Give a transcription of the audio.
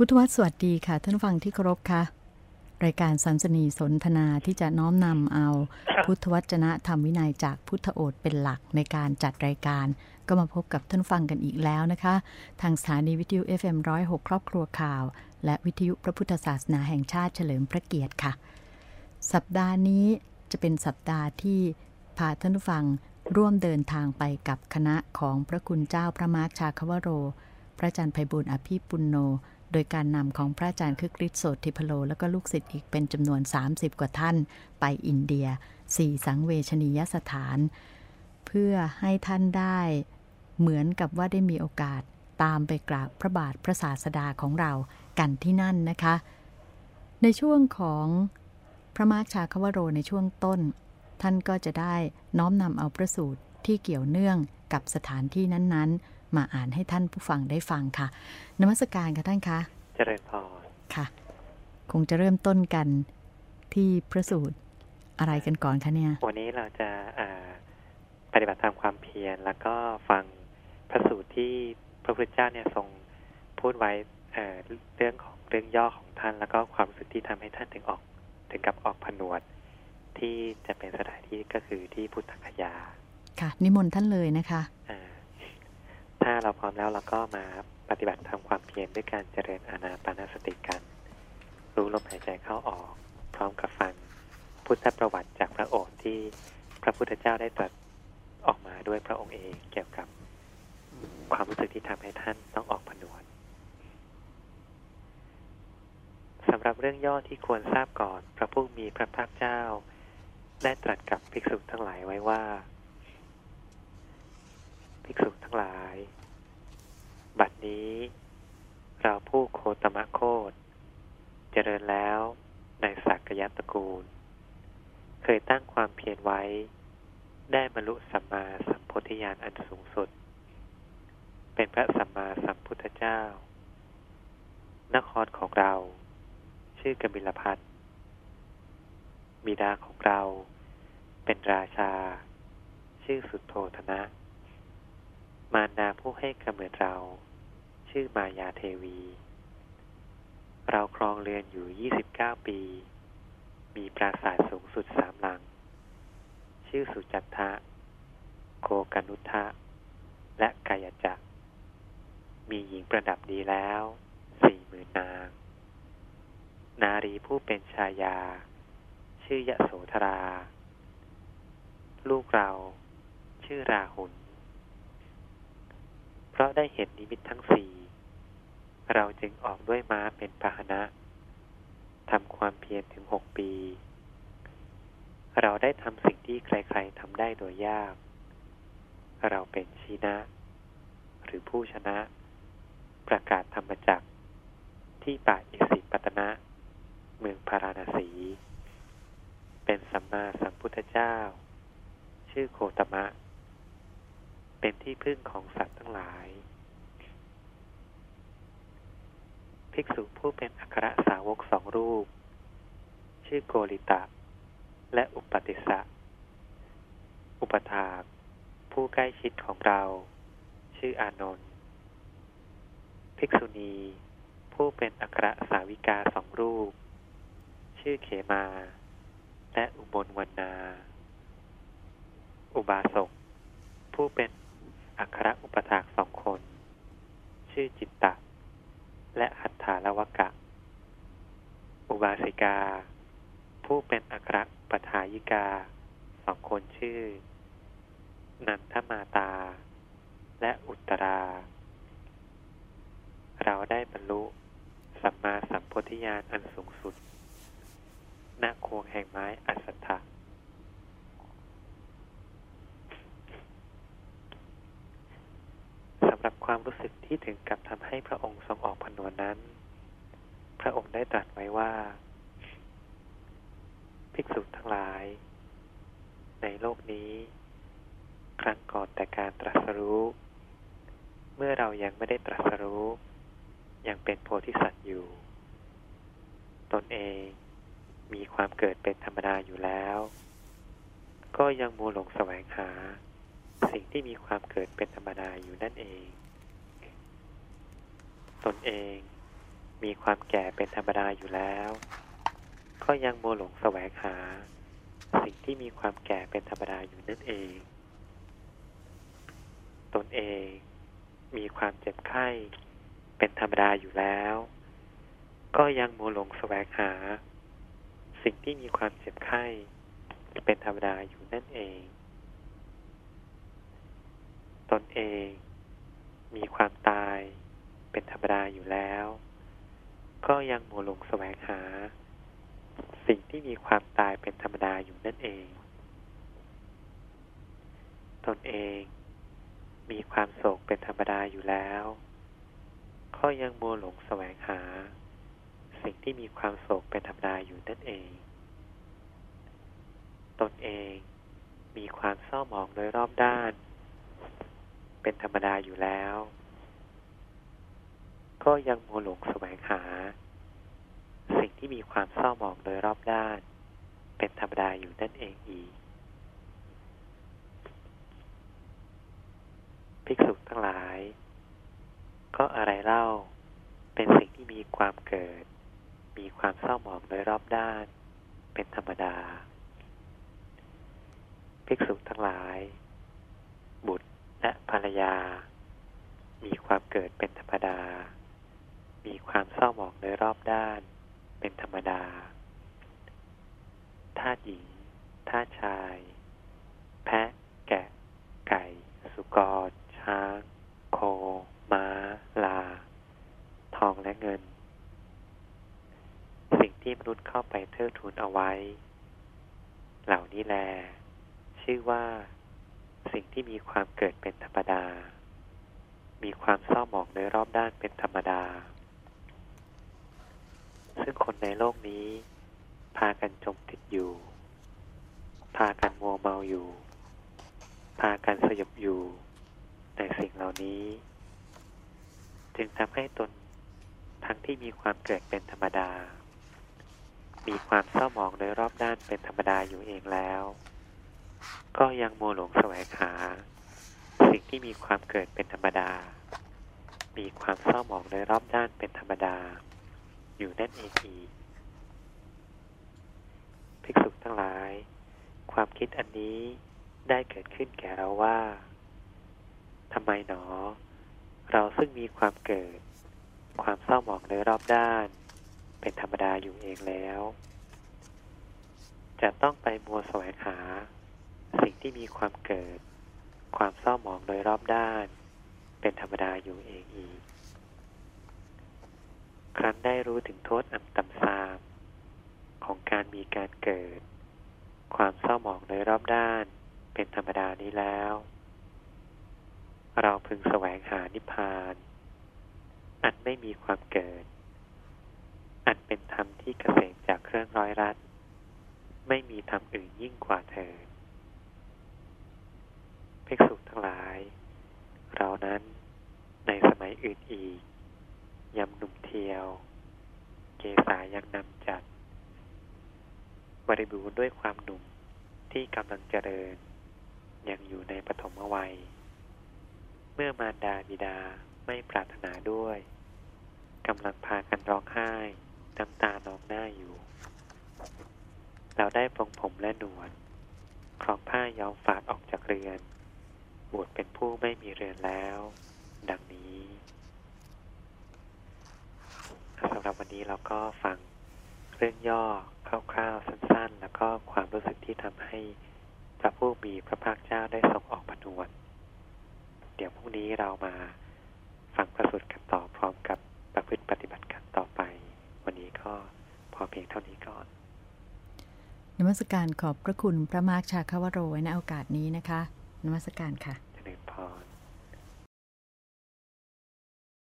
พุทธวัตรสวัสดีค่ะ ท่านผู้ฟังที่เคารพค่ะ รายการสันสนีสนทนาที่จะน้อมนำเอาพุทธวจนะธรรมวินัยจากพุทธโอษเป็นหลักในการจัดรายการ ก็มาพบกับท่านฟังกันอีกแล้วนะคะ ทางสถานีวิทยุ FM106 ครอบครัวข่าว และวิทยุพระพุทธศาสนาแห่งชาติเฉลิมพระเกียรติค่ะ สัปดาห์นี้จะเป็นสัปดาห์ที่พาท่านผู้ฟังร่วมเดินทางไปกับคณะของพระคุณเจ้าพระมาร์คชาคาวโร พระอาจารย์ไพบุญอภิปุณโน โดยการนำของพระอาจารย์คึกฤทธิ์โสติพโล แล้วก็ลูกศิษย์อีกเป็นจำนวน 30 กว่าท่าน ไปอินเดีย4สังเวชนียสถาน เพื่อให้ท่านได้เหมือนกับว่าได้มีโอกาสตามไปกราบพระบาทพระศาสดาของเรากันที่นั่นนะคะ ในช่วงของพระมาร์ชาควโรในช่วงต้น ท่านก็จะได้น้อมนำเอาพระสูตรที่เกี่ยวเนื่องกับสถานที่นั้นๆ มาอ่านให้ท่านผู้ฟังได้ฟังค่ะ นมัสการค่ะท่านคะเจริญพรค่ะ คงจะเริ่มต้นกันที่พระสูตรอะไรกันก่อนคะเนี่ย วันนี้เราจะอ่าปฏิบัติตามความเพียรแล้วก็ฟังพระสูตรที่พระพุทธเจ้าเนี่ยทรงพูดไว้เอ่อเรื่องของเรื่องย่อของท่าน แล้วก็ความรู้สึกที่ทำให้ท่านถึงออกถึงกับออกผนวด ที่จะเป็นสถานที่ก็คือที่พุทธคยา ค่ะ นิมนต์ท่านเลยนะคะอ่า ถ้าเราพร้อมแล้วเราก็มาปฏิบัติทำความเพียรด้วยการเจริญอานาปานสติกัน รู้ลมหายใจเข้าออก พร้อมกับฟังพุทธประวัติจากพระโอษฐ์ที่พระพุทธเจ้าได้ตรัสออกมาด้วยพระองค์เองเกี่ยวกับความรู้สึกที่ทำให้ท่านต้องออกผนวดสำหรับเรื่องย่อที่ควรทราบก่อน พระผู้มีพระภาคเจ้า ได้ตรัสกับภิกษุทั้งหลายไว้ว่า ภิกษุทั้งหลาย บัดนี้ เราผู้โคตมะโคตเจริญแล้วในสักยะตระกูล เคยตั้งความเพียรไว้ ได้บรรลุสัมมาสัมโพธิญาณอันสูงสุด เป็นพระสัมมาสัมพุทธเจ้า นครของเรา ชื่อกบิลพัทบิดาของเราเป็นราชา ชื่อสุดโทธนะ มารดาผู้ให้กำเนิดเรา ชื่อมายาเทวี เราครองเรือนอยู่ 29 ปี มีปราสาทสูงสุดสามหลัง ชื่อสุจัตทะ โกกนุทะ และกายจักรมีหญิงประดับดีแล้วสี่หมื่นนาง นารีผู้เป็นชายา ชื่อยโสธรา ลูกเราชื่อราหุลเพราะได้เห็นนิมิตทั้งสี่ เราจึงออกด้วยม้าเป็นพาหนะทำความเพียรถึงหกปี เราได้ทำสิ่งที่ใครๆทำได้โดยยาก เราเป็นชีนะ หรือผู้ชนะ ประกาศธรรมจักร ที่ป่าอิสิปตนะ เมืองพาราณสี เป็นสัมมาสัมพุทธเจ้า ชื่อโคตมะ เป็นที่พึ่งของสัตว์ทั้งหลาย ภิกษุผู้เป็นอัครสาวกสองรูป ชื่อโกริตะ และอุปติสะ อุปถาก ผู้ใกล้ชิดของเรา ชื่ออานนท์ภิกษุณี ผู้เป็นอัครสาวิกาสองรูป ชื่อเขมา และอุบลวรรณา อุบาสก ผู้เป็นอัครอุปถากสองคน ชื่อจิตตะ และหัตถาลวกะ อุบาสิกา ผู้เป็นอัครอุปถายิกาสองคน ชื่อ นันทมาตา และอุตรา เราได้บรรลุสัมมาสัมโพธิญาณอันสูงสุดณโควงแห่งไม้อัสสัทธะสำหรับความรู้สึกที่ถึงกับทำให้พระองค์ทรงออกผนวดนั้น พระองค์ได้ตรัสไว้ว่า ภิกษุทั้งหลาย ในโลกนี้ ครั้งก่อนแต่การตรัสรู้ เมื่อเรายังไม่ได้ตรัสรู้ ยังเป็นโพธิสัตว์อยู่ ตนเองมีความเกิดเป็นธรรมดาอยู่แล้ว ก็ยังมัวหลงแสวงหา สิ่งที่มีความเกิดเป็นธรรมดาอยู่นั่นเอง ตนเองมีความแก่เป็นธรรมดาอยู่แล้ว ก็ยังโมวหลงแสวงหา สิ่งที่มีความแก่เป็นธรรมดาอยู่นั่นเอง ตนเองมีความเจ็บไข้เป็นธรรมดาอยู่แล้ว ก็ยังโมวหลงแสวงหา สิ่งที่มีความเจ็บไข้เป็นธรรมดาอยู่นั่นเอง ตนเองมีความตายเป็นธรรมดาอยู่แล้ว ก็ยังโมวหลงแสวงหา สิ่งที่มีความตายเป็นธรรมดาอยู่นั่นเอง ตนเองมีความโศกเป็นธรรมดาอยู่แล้วก็ยังโมวหลงแสวงหา สิ่งที่มีความโศกเป็นธรรมดาอยู่นั่นเอง ตนเองมีความเศร้าหมองโดยรอบด้าน เป็นธรรมดาอยู่แล้ว ก็ยังโมวหลงแสวงหา ที่มีความเศร้าหมองโดยรอบด้าน เป็นธรรมดาอยู่นั่นเองอีก ภิกษุทั้งหลาย ก็อะไรเล่า เป็นสิ่งที่มีความเกิด มีความเศร้าหมองโดยรอบด้าน เป็นธรรมดา ภิกษุทั้งหลาย บุตรและภรรยา มีความเกิดเป็นธรรมดา มีความเศร้าหมองโดยรอบด้าน เป็นธรรมดาทาสหญิงทาสชาย แพะ แกะ ไก่ สุกร ช้าง โค ม้า ลา ทองและเงิน สิ่งที่มนุษย์เข้าไปเทิดทูนเอาไว้ เหล่านี้แล ชื่อว่า สิ่งที่มีความเกิดเป็นธรรมดา มีความเศร้าหมองโดยรอบด้านเป็นธรรมดา ซึ่งคนในโลกนี้ พากันจมติดอยู่ พากันมัวเมาอยู่ พากันสยบอยู่ในสิ่งเหล่านี้ จึงทำให้ตนทั้งที่มีความเกิดเป็นธรรมดา มีความเศร้าหมองโดยรอบด้านเป็นธรรมดาอยู่เองแล้ว ก็ยังโมวหลงแสวงหา สิ่งที่มีความเกิดเป็นธรรมดา มีความเศร้าหมองโดยรอบด้านเป็นธรรมดา อยู่นั่นเองอีกภิกษุทั้งหลาย ความคิดอันนี้ได้เกิดขึ้นแก่เราว่าทำไมหนอ เราซึ่งมีความเกิด ความเศร้าหมองโดยรอบด้าน เป็นธรรมดาอยู่เองแล้ว จะต้องไปมัวแสวงหา สิ่งที่มีความเกิด ความเศร้าหมองโดยรอบด้าน เป็นธรรมดาอยู่เองอีก ครั้นได้รู้ถึงโทษอันตำทราม ของการมีการเกิด ความเศร้าหมองโดยรอบด้านเป็นธรรมดานี้แล้ว เราพึงแสวงหานิพพาน อันไม่มีความเกิด อันเป็นธรรมที่เกษมจากเครื่องร้อยรัดไม่มีธรรมอื่นยิ่งกว่าเธอภิกษุทั้งหลาย เรานั้นในสมัยอื่นอีก ยำหนุ่มเทียว เกษายังนำจัด บริบูรณ์ด้วยความหนุ่มที่กำลังเจริญ ยังอยู่ในปฐมวัย เมื่อมารดาบิดาไม่ปรารถนาด้วยกำลังพากันร้องไห้น้ำตานองหน้าอยู่ เราได้ปรงผมและหนวดครองผ้าย้อมฝาดออกจากเรือน บวชเป็นผู้ไม่มีเรือนแล้ว ดังนี้ำหรับวันนี้เราก็ฟังเรื่องย่อคร่าวๆสั้น ๆ แล้วก็ความรู้สึกที่ทำให้พระผู้มีพระภาคเจ้าได้ทรงออกผนวดเดี๋ยวพรุ่งนี้เรามาฟังประสุดกันต่อพร้อมกับประพฤติปฏิบัติกันต่อไป วันนี้ก็พอเพียงเท่านี้ก่อนนมัสการขอบพระคุณพระมารคชาคาวโรไว้ในโอกาสนี้นะคะนมัสการค่ะ